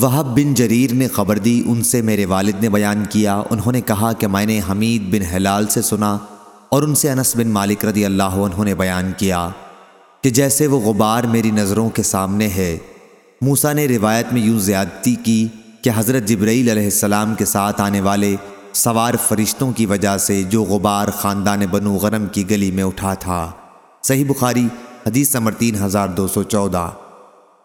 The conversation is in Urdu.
وہب بن جریر نے خبر دی، ان سے میرے والد نے بیان کیا۔ انہوں نے کہا کہ میں نے حمید بن حلال سے سنا اور ان سے انس بن مالک رضی اللہ عنہ نے بیان کیا کہ جیسے وہ غبار میری نظروں کے سامنے ہے۔ موسا نے روایت میں یوں زیادتی کی کہ حضرت جبرائیل علیہ السلام کے ساتھ آنے والے سوار فرشتوں کی وجہ سے جو غبار خاندان بنو غرم کی گلی میں اٹھا تھا۔ صحیح بخاری، حدیث نمبر تین ہزار دو سو چودہ۔